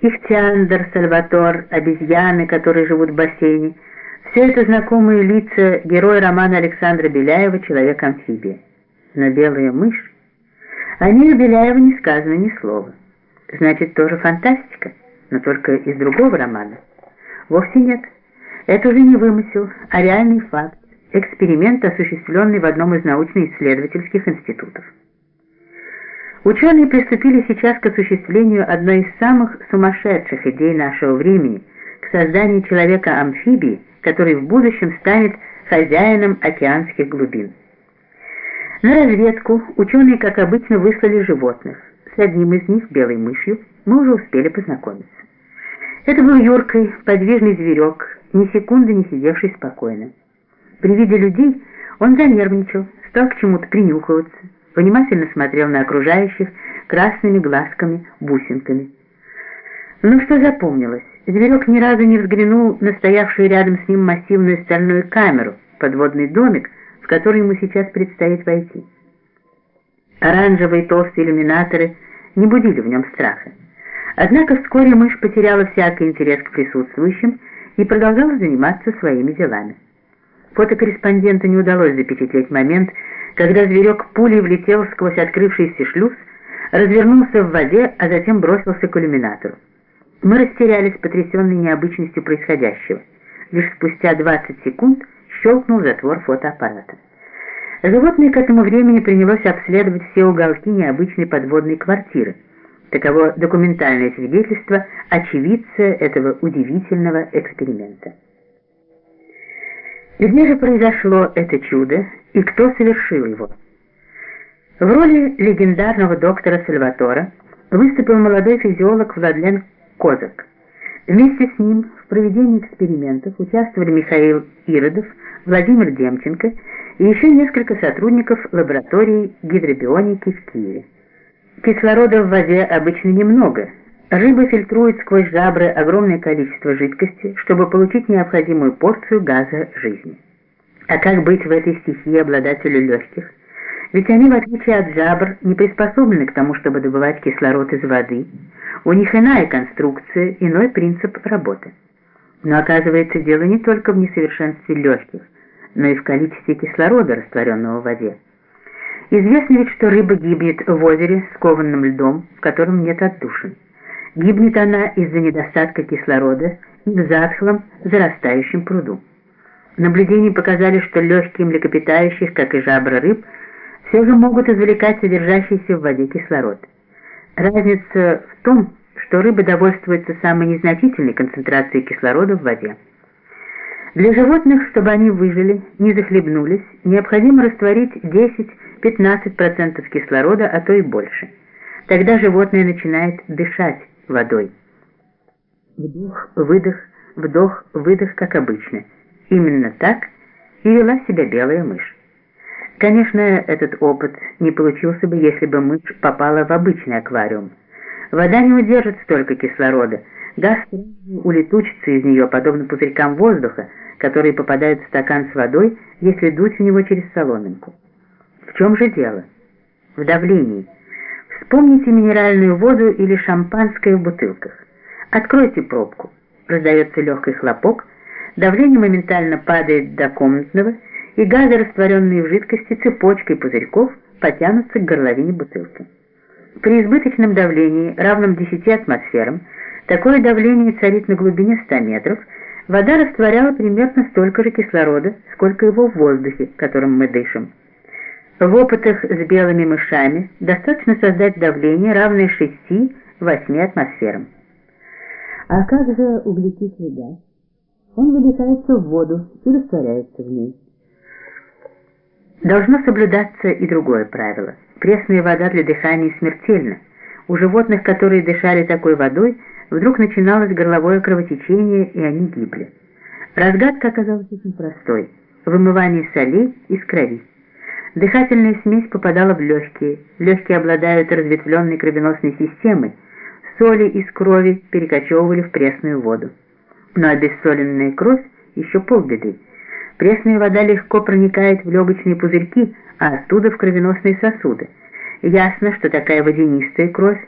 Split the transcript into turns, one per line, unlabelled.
Ихтиандр, Сальватор, обезьяны, которые живут в бассейне — все это знакомые лица героя романа Александра Беляева «Человек-амфибия». Но белая мышь, о ней у Беляева не сказано ни слова. Значит, тоже фантастика, но только из другого романа. Вовсе нет. Это уже не вымысел, а реальный факт, эксперимент, осуществленный в одном из научно-исследовательских институтов. Ученые приступили сейчас к осуществлению одной из самых сумасшедших идей нашего времени, к созданию человека-амфибии, который в будущем станет хозяином океанских глубин. На разведку ученые, как обычно, выслали животных. С одним из них, белой мышью, мы уже успели познакомиться. Это был юркий, подвижный зверек, ни секунды не сидевший спокойно. При виде людей он занервничал, стал к чему-то принюхиваться, внимательно смотрел на окружающих красными глазками, бусинками. Но что запомнилось? Зверек ни разу не взглянул на стоявшую рядом с ним массивную стальную камеру, подводный домик, в который ему сейчас предстоит войти. Оранжевые толстые иллюминаторы не будили в нем страха. Однако вскоре мышь потеряла всякий интерес к присутствующим и продолжала заниматься своими делами. Фотокорреспонденту не удалось запечатлеть момент, когда зверек пулей влетел сквозь открывшийся шлюз, развернулся в воде, а затем бросился к иллюминатору. Мы растерялись, потрясенные необычностью происходящего. Лишь спустя 20 секунд щелкнул затвор фотоаппарата. Животное к этому времени принялось обследовать все уголки необычной подводной квартиры. Таково документальное свидетельство очевидца этого удивительного эксперимента. Где же произошло это чудо и кто совершил его? В роли легендарного доктора Сальватора выступил молодой физиолог Владлен Козак. Вместе с ним в проведении экспериментов участвовали Михаил Иродов, Владимир Демченко и еще несколько сотрудников лаборатории гидробионики в Киеве. Кислорода в воде обычно немного. Рыба фильтрует сквозь жабры огромное количество жидкости, чтобы получить необходимую порцию газа жизни. А как быть в этой стихии обладателю легких? Ведь они, в отличие от жабр, не приспособлены к тому, чтобы добывать кислород из воды. У них иная конструкция, иной принцип работы. Но оказывается, дело не только в несовершенстве легких, но и в количестве кислорода, растворенного в воде. Известно ведь, что рыба гибнет в озере с кованным льдом, в котором нет отдушин. Гибнет она из-за недостатка кислорода в затхлом, зарастающем пруду. Наблюдения показали, что легкие млекопитающих, как и жабры рыб, все же могут извлекать содержащийся в воде кислород. Разница в том, что рыбы довольствуются самой незначительной концентрацией кислорода в воде. Для животных, чтобы они выжили, не захлебнулись, необходимо растворить 10-15% кислорода, а то и больше. Тогда животное начинает дышать водой. Вдох, выдох, вдох, выдох, как обычно. Именно так и вела себя белая мышь. Конечно, этот опыт не получился бы, если бы мышь попала в обычный аквариум. Вода не удержит столько кислорода, газ улетучится из нее, подобно пузырькам воздуха, которые попадают в стакан с водой, если дуть в него через соломинку. В чем же дело? В давлении. Вспомните минеральную воду или шампанское в бутылках. Откройте пробку. Раздается легкий хлопок, давление моментально падает до комнатного, и газы, растворенные в жидкости цепочкой пузырьков, потянутся к горловине бутылки. При избыточном давлении, равном 10 атмосферам, такое давление царит на глубине 100 метров, вода растворяла примерно столько же кислорода, сколько его в воздухе, которым мы дышим. В опытах с белыми мышами достаточно создать давление, равное 6-8 атмосферам. А как же углекислый газ? Он выдыхается в воду и растворяется в ней. Должно соблюдаться и другое правило – Пресная вода для дыхания смертельна. У животных, которые дышали такой водой, вдруг начиналось горловое кровотечение, и они гибли. Разгадка оказалась очень простой. Вымывание солей из крови. Дыхательная смесь попадала в легкие. Легкие обладают разветвленной кровеносной системой. Соли из крови перекочевывали в пресную воду. Но обессоленная кровь еще полбеды. Пресная вода легко проникает в легочные пузырьки, а оттуда в кровеносные сосуды. Ясно, что такая водянистая кровь